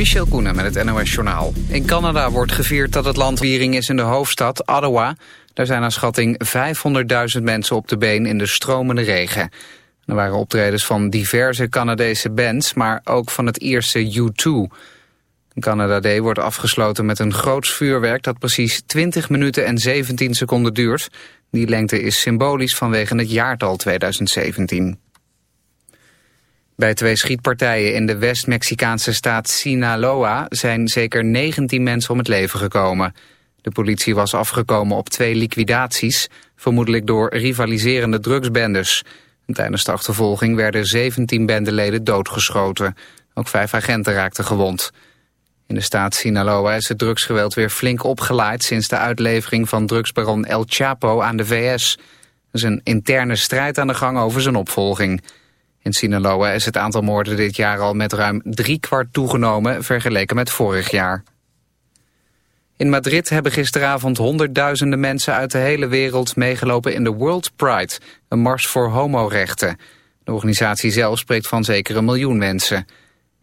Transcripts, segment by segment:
Michel Koenen met het NOS-journaal. In Canada wordt gevierd dat het land wiering is in de hoofdstad Ottawa. Daar zijn naar schatting 500.000 mensen op de been in de stromende regen. Er waren optredens van diverse Canadese bands, maar ook van het Ierse U2. Canada Day wordt afgesloten met een groots vuurwerk dat precies 20 minuten en 17 seconden duurt. Die lengte is symbolisch vanwege het jaartal 2017. Bij twee schietpartijen in de West-Mexicaanse staat Sinaloa zijn zeker 19 mensen om het leven gekomen. De politie was afgekomen op twee liquidaties, vermoedelijk door rivaliserende drugsbendes. tijdens de achtervolging werden 17 bendeleden doodgeschoten. Ook vijf agenten raakten gewond. In de staat Sinaloa is het drugsgeweld weer flink opgeleid sinds de uitlevering van drugsbaron El Chapo aan de VS. Er is een interne strijd aan de gang over zijn opvolging. In Sinaloa is het aantal moorden dit jaar al met ruim drie kwart toegenomen vergeleken met vorig jaar. In Madrid hebben gisteravond honderdduizenden mensen uit de hele wereld meegelopen in de World Pride, een mars voor homorechten. De organisatie zelf spreekt van zeker een miljoen mensen.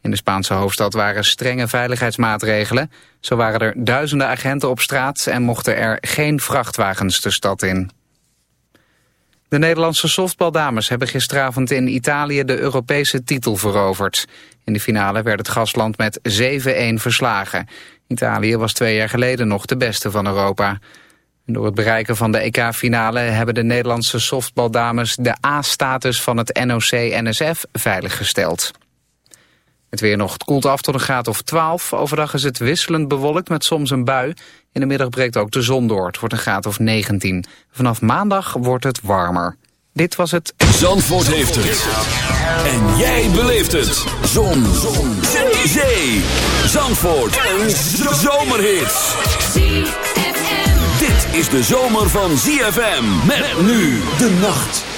In de Spaanse hoofdstad waren strenge veiligheidsmaatregelen. Zo waren er duizenden agenten op straat en mochten er geen vrachtwagens de stad in. De Nederlandse softbaldames hebben gisteravond in Italië de Europese titel veroverd. In de finale werd het gastland met 7-1 verslagen. Italië was twee jaar geleden nog de beste van Europa. Door het bereiken van de EK-finale hebben de Nederlandse softbaldames de A-status van het NOC-NSF veiliggesteld. Het weer nog, het koelt af tot een graad of 12. Overdag is het wisselend bewolkt met soms een bui. In de middag breekt ook de zon door. Het wordt een graad of 19. Vanaf maandag wordt het warmer. Dit was het... Zandvoort heeft het. En jij beleeft het. Zon. zon. Zee. Zandvoort. Een zomerhit. Dit is de zomer van ZFM. Met nu de nacht.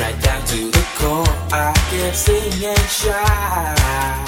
right down to the core. I kept singing shy.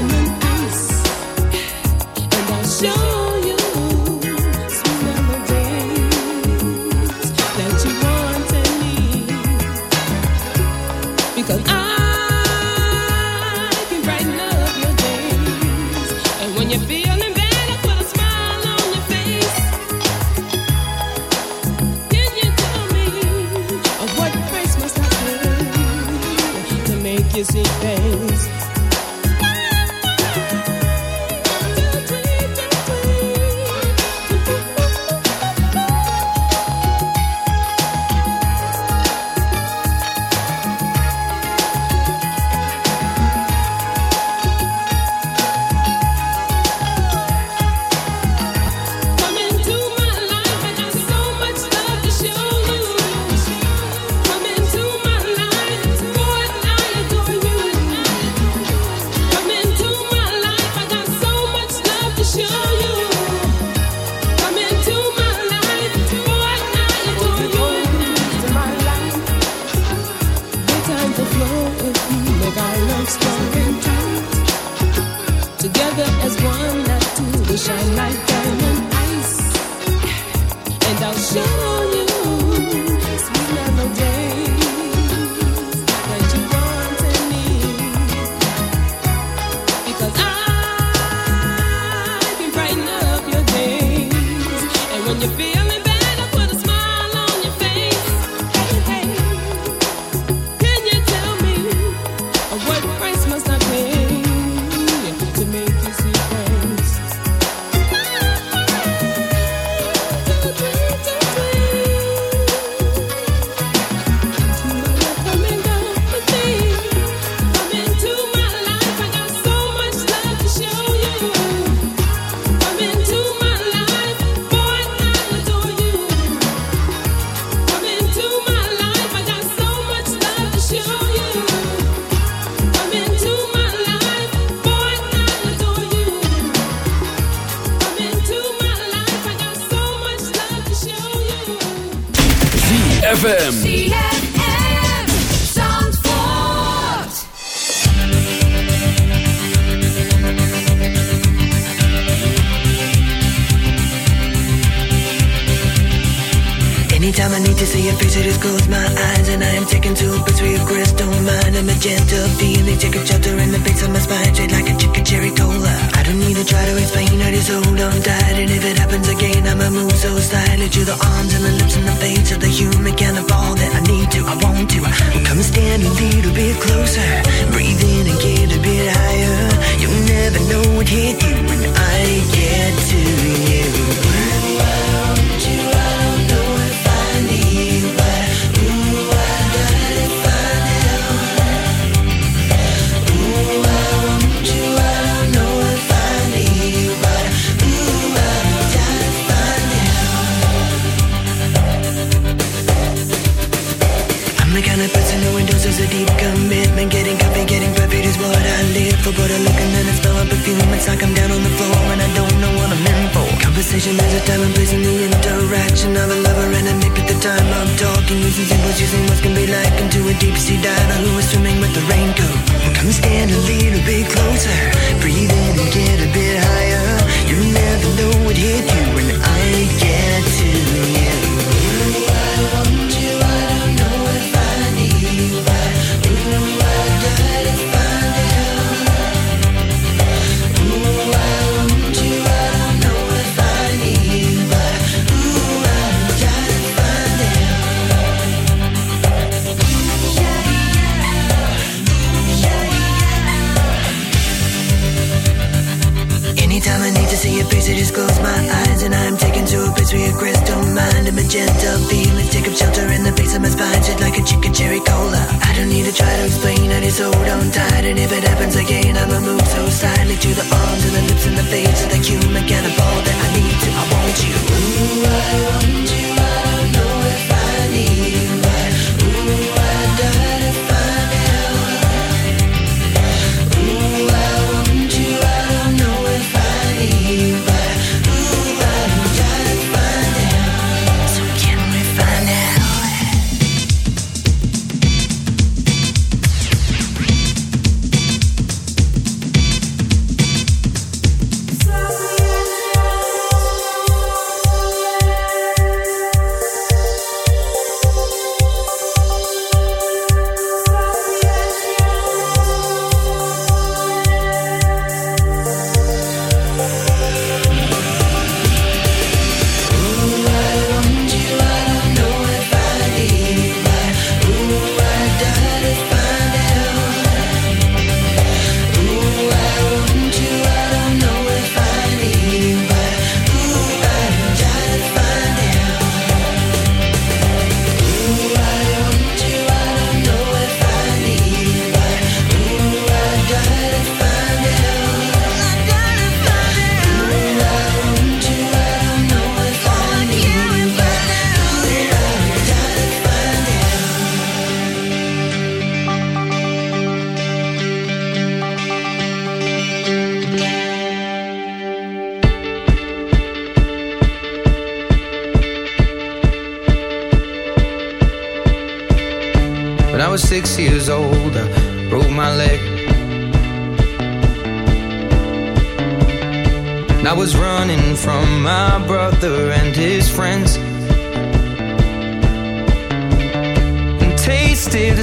Diamond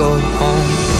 go home.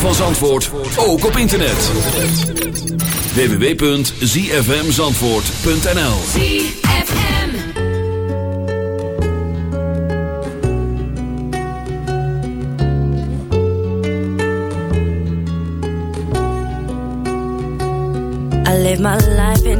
Van Zandvoort ook op internet. www.zfmzandvoort.nl ZFM. I live my life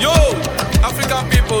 Yo, African people,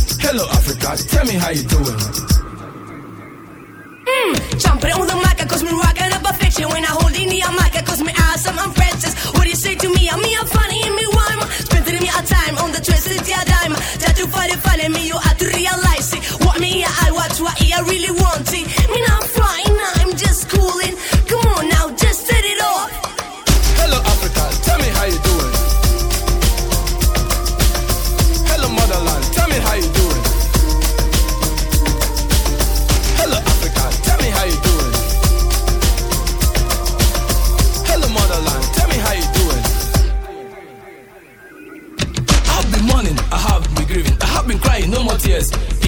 Hello, Africa, tell me how you doing. Mmm, jumping on the mic, cause me rocking up a fiction. When I hold in the mic, cause me awesome, I'm princess. What do you say to me? I'm me, I'm funny, and me rhyme. Spending me a time on the twisted yeah, dime. That you find it funny, me, you have to realize it. What me, I watch, what I really want it.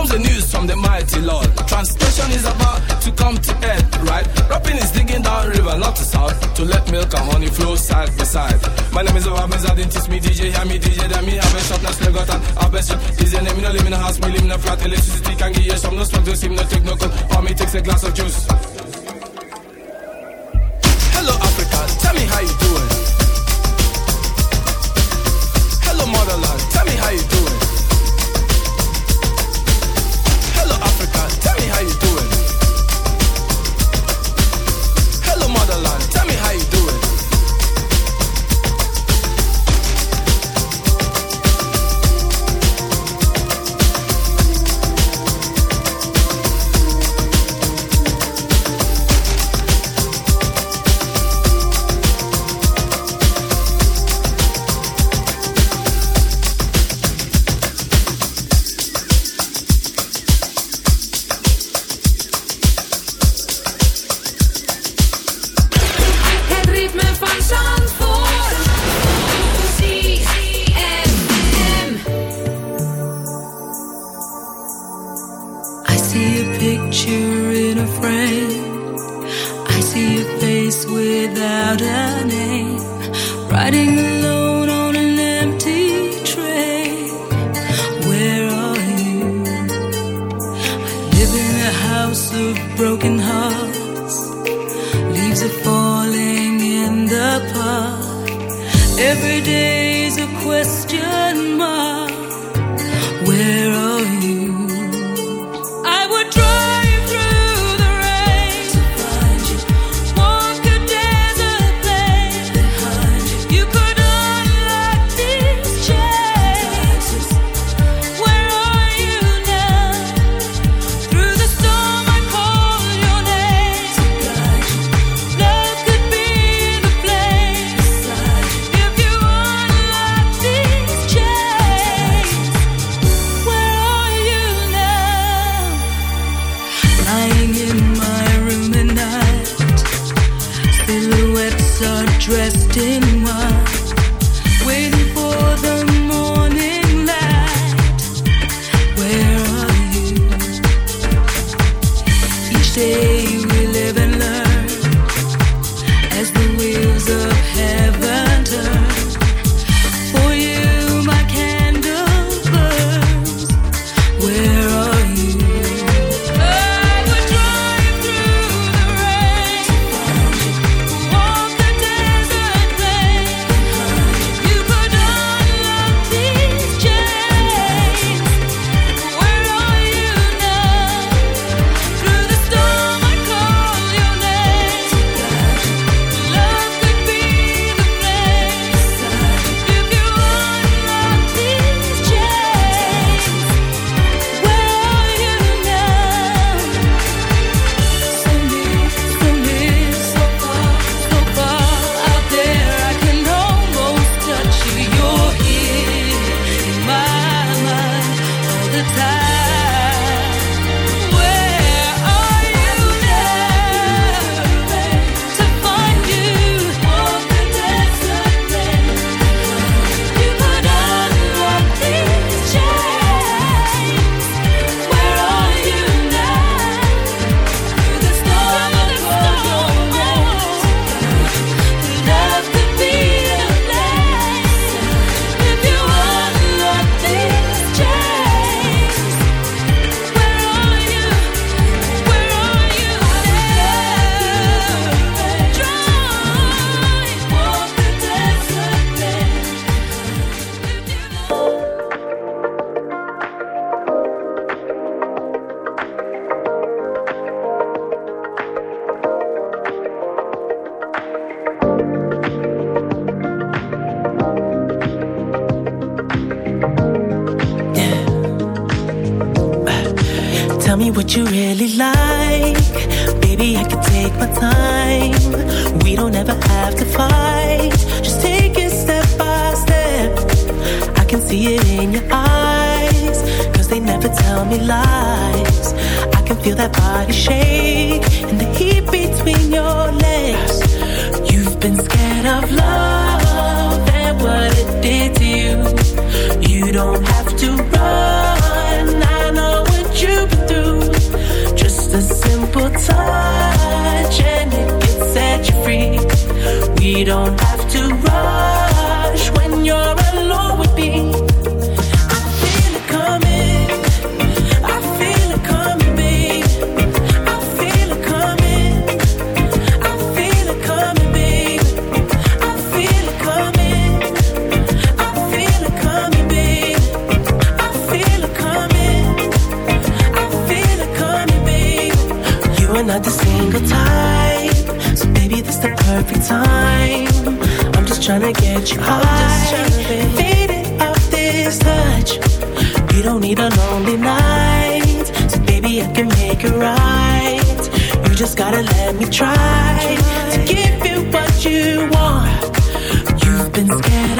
comes the news from the mighty Lord. Translation is about to come to end, right? Rapping is digging down river, not to south, to let milk and honey flow side by side. My name is Obamiza, didn't teach me DJ, hear me DJ, then me have a shot now still got an abyss shop. Is your name, no live in a house, me live in a flat, electricity can give you some, no smoke, no steam, no take no cold, for me takes a glass of juice. Hello Africa, tell me how you doing. Hello motherland, tell me how you doing. Ay,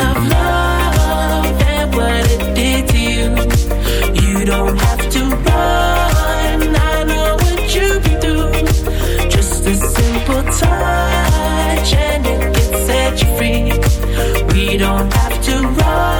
of love and what it did to you. You don't have to run. I know what you've. Just a simple touch and it can set you free. We don't have to rush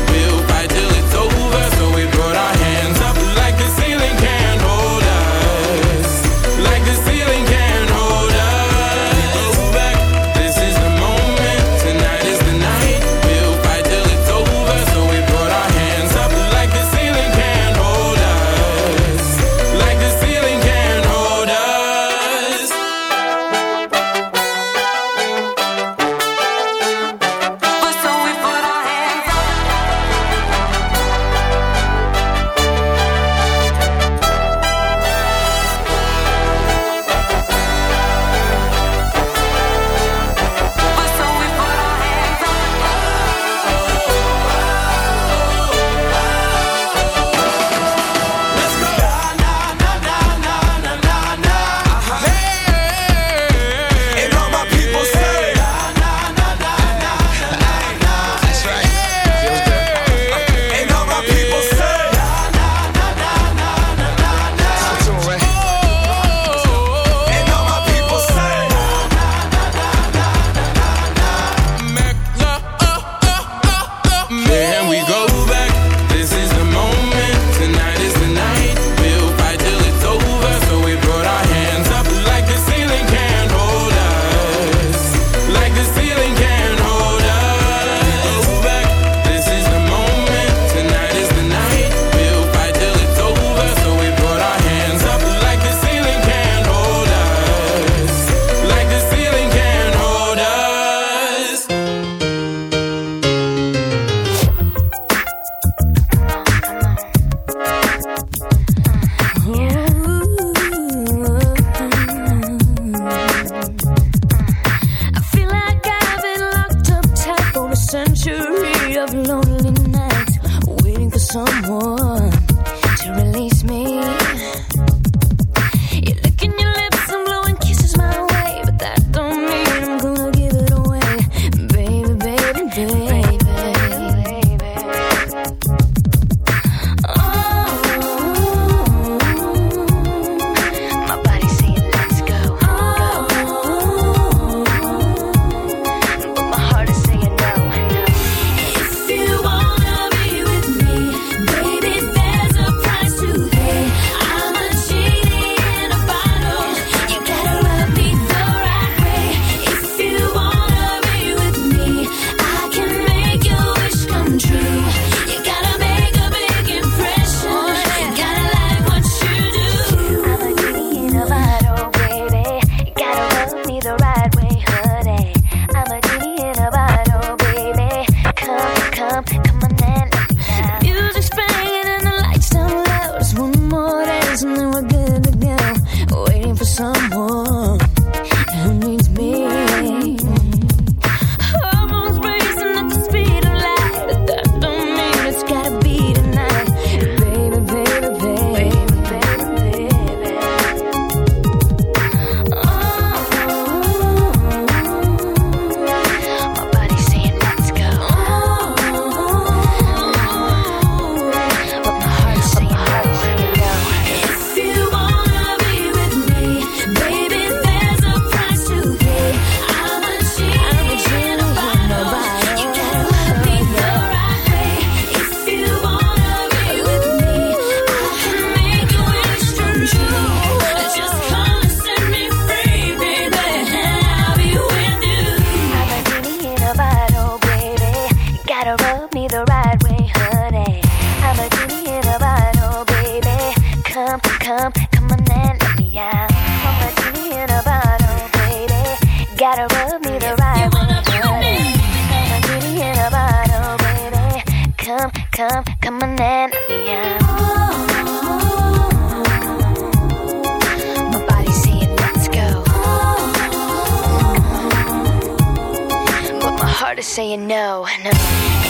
saying no, no.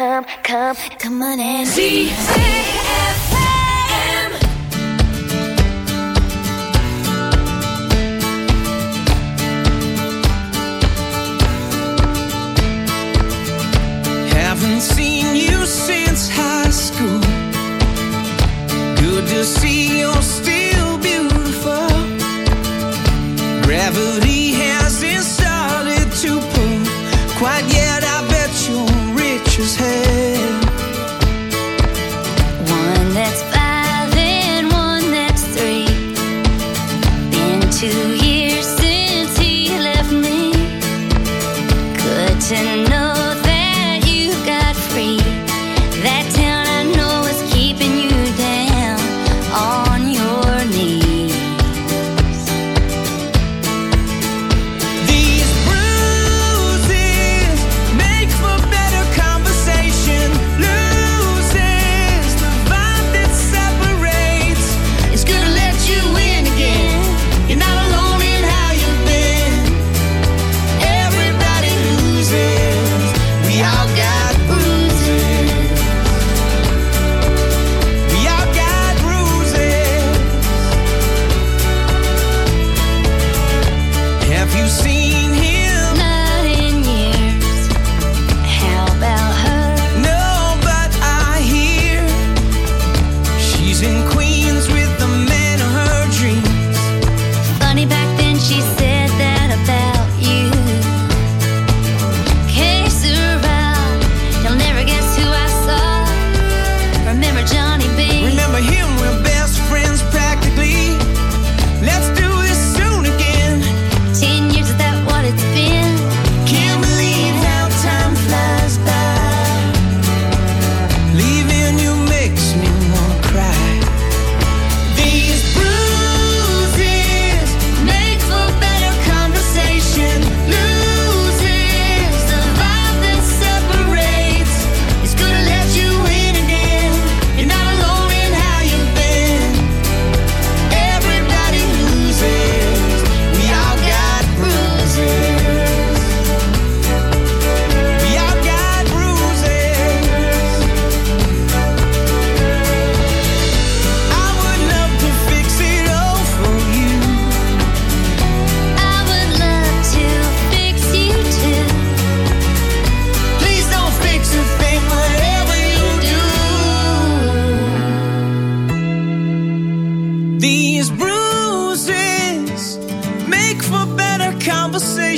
come, come, come on and see. Haven't seen you since high school. Good to see you're still beautiful. Gravity his head.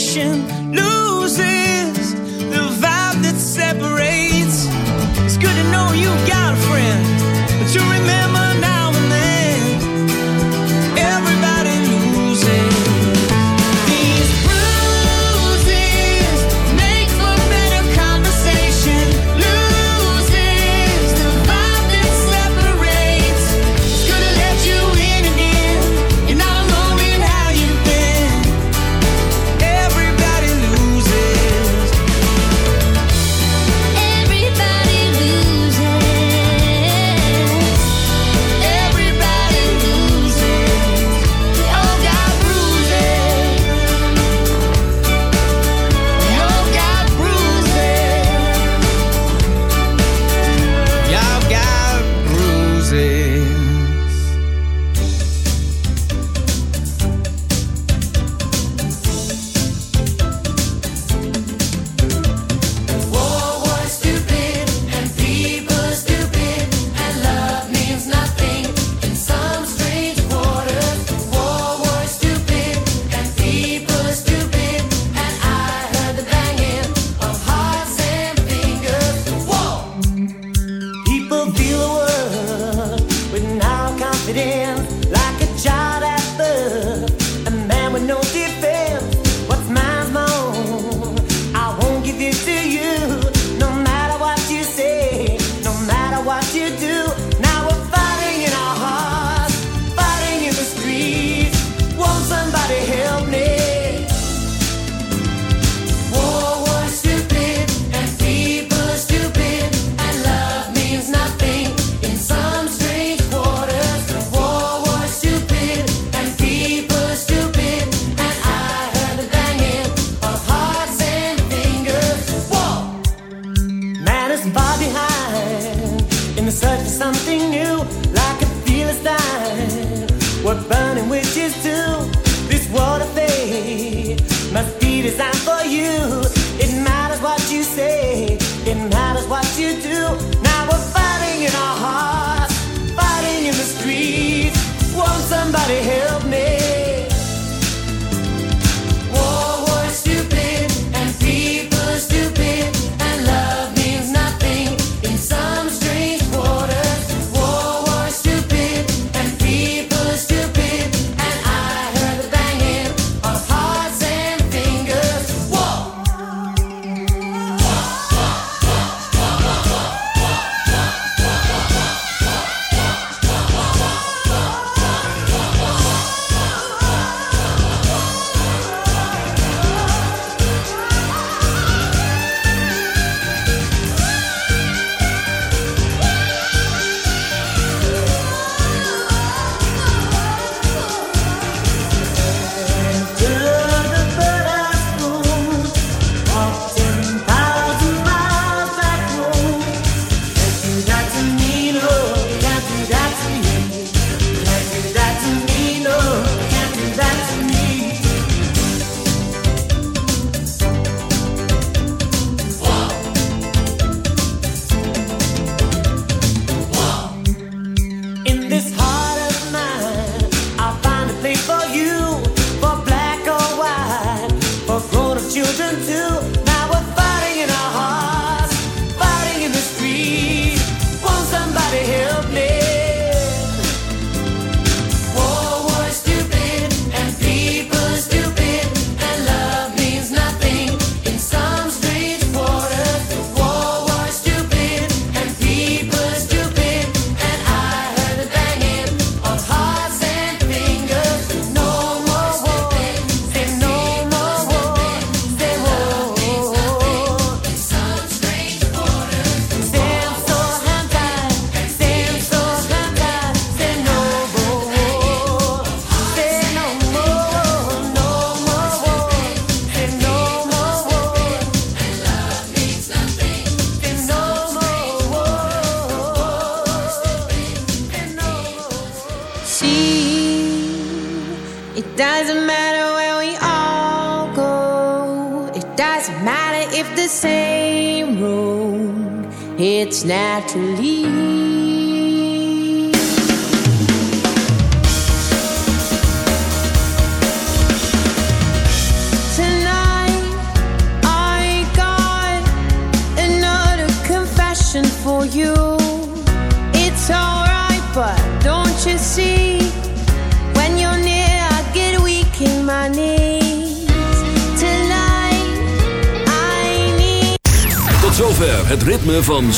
Losing